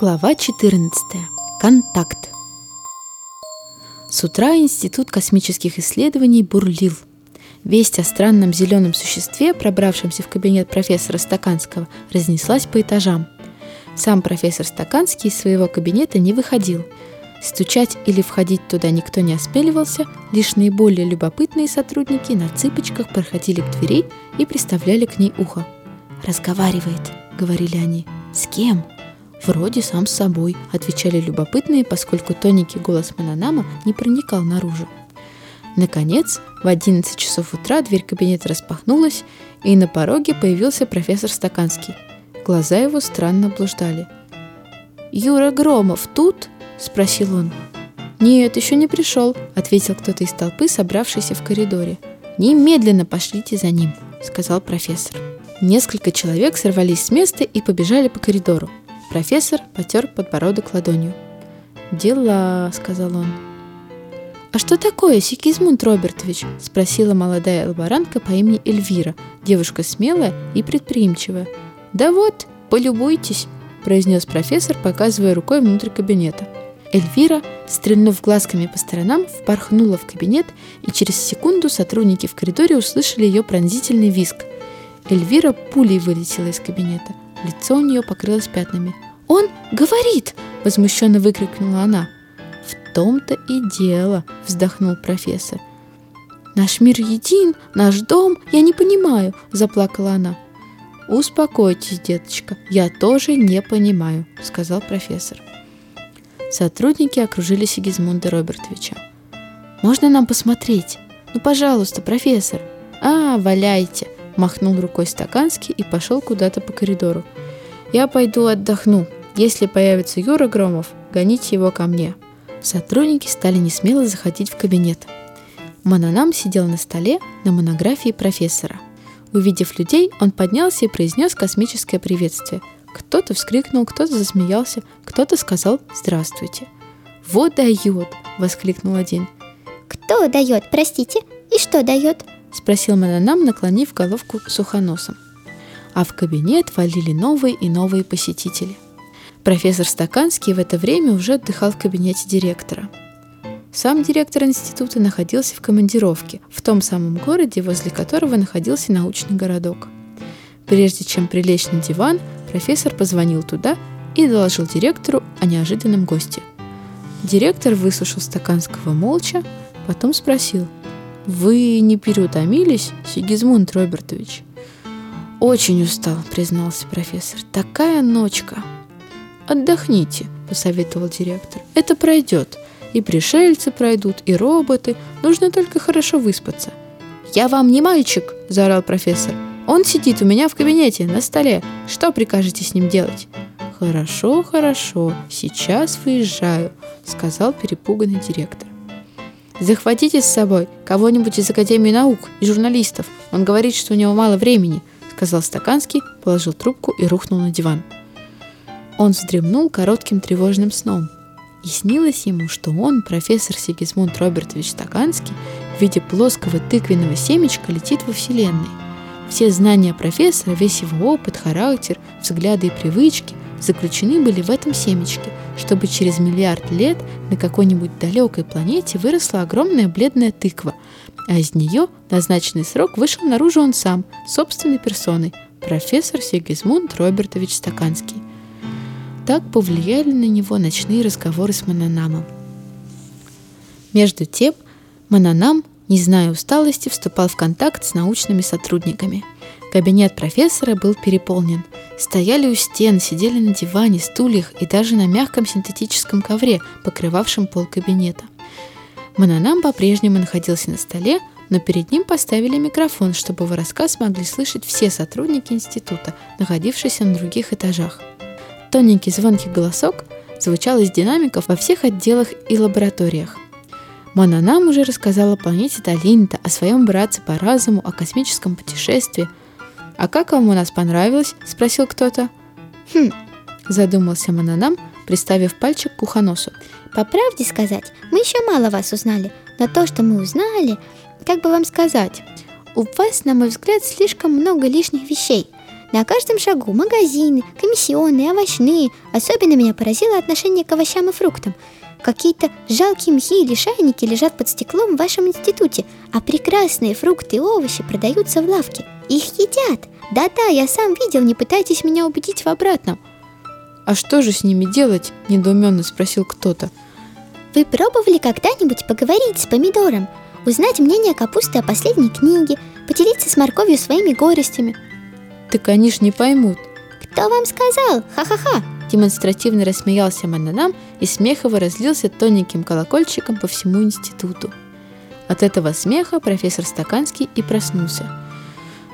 Глава 14. Контакт. С утра Институт космических исследований бурлил. Весть о странном зеленом существе, пробравшемся в кабинет профессора Стаканского, разнеслась по этажам. Сам профессор Стаканский из своего кабинета не выходил. Стучать или входить туда никто не осмеливался, лишь наиболее любопытные сотрудники на цыпочках проходили к двери и приставляли к ней ухо. «Разговаривает», — говорили они. «С кем?» «Вроде сам с собой», — отвечали любопытные, поскольку тоненький голос Мананама не проникал наружу. Наконец, в 11 часов утра дверь кабинета распахнулась, и на пороге появился профессор Стаканский. Глаза его странно блуждали. «Юра Громов тут?» – спросил он. «Нет, еще не пришел», – ответил кто-то из толпы, собравшийся в коридоре. «Немедленно пошлите за ним», – сказал профессор. Несколько человек сорвались с места и побежали по коридору. Профессор потер подбородок ладонью. «Дела», — сказал он. «А что такое, Сикизмунд Робертович?» — спросила молодая лаборантка по имени Эльвира, девушка смелая и предприимчивая. «Да вот, полюбуйтесь», — произнес профессор, показывая рукой внутрь кабинета. Эльвира, стрельнув глазками по сторонам, впорхнула в кабинет, и через секунду сотрудники в коридоре услышали ее пронзительный визг. Эльвира пулей вылетела из кабинета. Лицо у нее покрылось пятнами. «Он говорит!» – возмущенно выкрикнула она. «В том-то и дело!» – вздохнул профессор. «Наш мир един, наш дом, я не понимаю!» – заплакала она. «Успокойтесь, деточка, я тоже не понимаю», – сказал профессор. Сотрудники окружили Сигизмунда Робертовича. «Можно нам посмотреть? Ну, пожалуйста, профессор!» «А, валяйте!» махнул рукой Стаканский и пошел куда-то по коридору. «Я пойду отдохну. Если появится Юра Громов, гоните его ко мне». Сотрудники стали несмело заходить в кабинет. Мананам сидел на столе на монографии профессора. Увидев людей, он поднялся и произнес космическое приветствие. Кто-то вскрикнул, кто-то засмеялся, кто-то сказал «Здравствуйте». «Вот дает!» – воскликнул один. «Кто дает, простите? И что дает?» — спросил Мананам, наклонив головку сухоносом. А в кабинет валили новые и новые посетители. Профессор Стаканский в это время уже отдыхал в кабинете директора. Сам директор института находился в командировке, в том самом городе, возле которого находился научный городок. Прежде чем прилечь на диван, профессор позвонил туда и доложил директору о неожиданном госте. Директор выслушал Стаканского молча, потом спросил – вы не переутомились, Сигизмунд Робертович? Очень устал, признался профессор. Такая ночка. Отдохните, посоветовал директор. Это пройдет. И пришельцы пройдут, и роботы. Нужно только хорошо выспаться. Я вам не мальчик, заорал профессор. Он сидит у меня в кабинете, на столе. Что прикажете с ним делать? Хорошо, хорошо, сейчас выезжаю, сказал перепуганный директор. Захватите с собой кого-нибудь из Академии наук и журналистов. Он говорит, что у него мало времени, сказал Стаканский, положил трубку и рухнул на диван. Он вздремнул коротким тревожным сном. И снилось ему, что он, профессор Сигизмунд Робертович Стаканский, в виде плоского тыквенного семечка летит во Вселенной. Все знания профессора, весь его опыт, характер, взгляды и привычки заключены были в этом семечке, чтобы через миллиард лет на какой-нибудь далекой планете выросла огромная бледная тыква, а из нее назначенный срок вышел наружу он сам, собственной персоной, профессор Сигизмунд Робертович Стаканский. Так повлияли на него ночные разговоры с Мананамом. Между тем, Мананам, не зная усталости, вступал в контакт с научными сотрудниками. Кабинет профессора был переполнен – стояли у стен, сидели на диване, стульях и даже на мягком синтетическом ковре, покрывавшем пол кабинета. Мананам по-прежнему находился на столе, но перед ним поставили микрофон, чтобы его рассказ могли слышать все сотрудники института, находившиеся на других этажах. Тоненький звонкий голосок звучал из динамиков во всех отделах и лабораториях. Мананам уже рассказала планете Талинта, о своем братце по разуму, о космическом путешествии – «А как вам у нас понравилось?» – спросил кто-то. «Хм», – задумался Мананам, приставив пальчик к ухоносу. «По правде сказать, мы еще мало вас узнали, но то, что мы узнали, как бы вам сказать, у вас, на мой взгляд, слишком много лишних вещей. На каждом шагу магазины, комиссионные, овощные. Особенно меня поразило отношение к овощам и фруктам. Какие-то жалкие мхи или шайники лежат под стеклом в вашем институте, а прекрасные фрукты и овощи продаются в лавке. Их едят. Да-да, я сам видел, не пытайтесь меня убедить в обратном. «А что же с ними делать?» – недоуменно спросил кто-то. Вы пробовали когда-нибудь поговорить с помидором? Узнать мнение капусты о последней книге, поделиться с морковью своими горестями? Так они ж не поймут. Кто вам сказал? Ха-ха-ха! Демонстративно рассмеялся Мананам, и смех его разлился тоненьким колокольчиком по всему институту. От этого смеха профессор Стаканский и проснулся.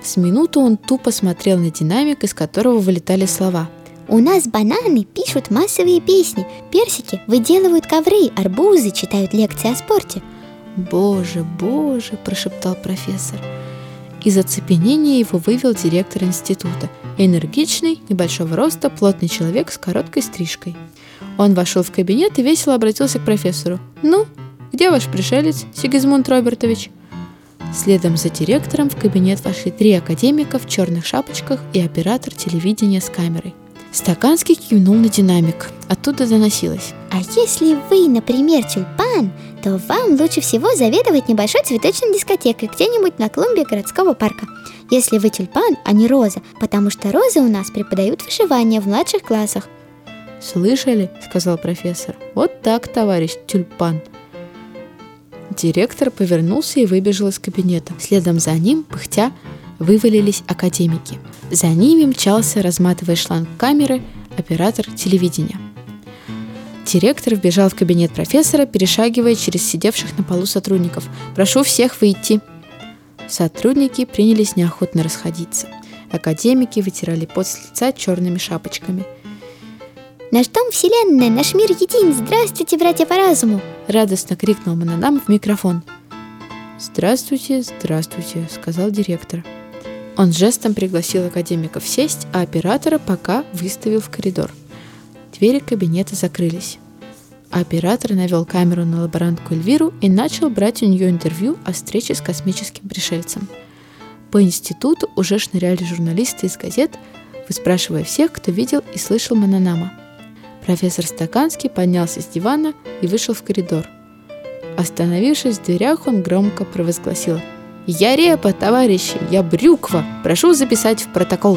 С минуту он тупо смотрел на динамик, из которого вылетали слова – у нас бананы пишут массовые песни, персики выделывают ковры, арбузы читают лекции о спорте. «Боже, боже!» – прошептал профессор. Из оцепенения его вывел директор института. Энергичный, небольшого роста, плотный человек с короткой стрижкой. Он вошел в кабинет и весело обратился к профессору. «Ну, где ваш пришелец, Сигизмунд Робертович?» Следом за директором в кабинет вошли три академика в черных шапочках и оператор телевидения с камерой – Стаканский кивнул на динамик. Оттуда доносилось. А если вы, например, тюльпан, то вам лучше всего заведовать небольшой цветочной дискотекой где-нибудь на клумбе городского парка. Если вы тюльпан, а не роза, потому что розы у нас преподают вышивание в младших классах. «Слышали?» — сказал профессор. «Вот так, товарищ тюльпан». Директор повернулся и выбежал из кабинета. Следом за ним, пыхтя, вывалились академики. За ними мчался, разматывая шланг камеры, оператор телевидения. Директор вбежал в кабинет профессора, перешагивая через сидевших на полу сотрудников. «Прошу всех выйти!» Сотрудники принялись неохотно расходиться. Академики вытирали пот с лица черными шапочками. «Наш дом Вселенная, наш мир един! Здравствуйте, братья по разуму!» Радостно крикнул Мананам в микрофон. «Здравствуйте, здравствуйте», — сказал директор. Он жестом пригласил академиков сесть, а оператора пока выставил в коридор. Двери кабинета закрылись. Оператор навел камеру на лаборантку Эльвиру и начал брать у нее интервью о встрече с космическим пришельцем. По институту уже шныряли журналисты из газет, выспрашивая всех, кто видел и слышал Мананама. Профессор Стаканский поднялся с дивана и вышел в коридор. Остановившись в дверях, он громко провозгласил – я репа, товарищи, я брюква. Прошу записать в протокол.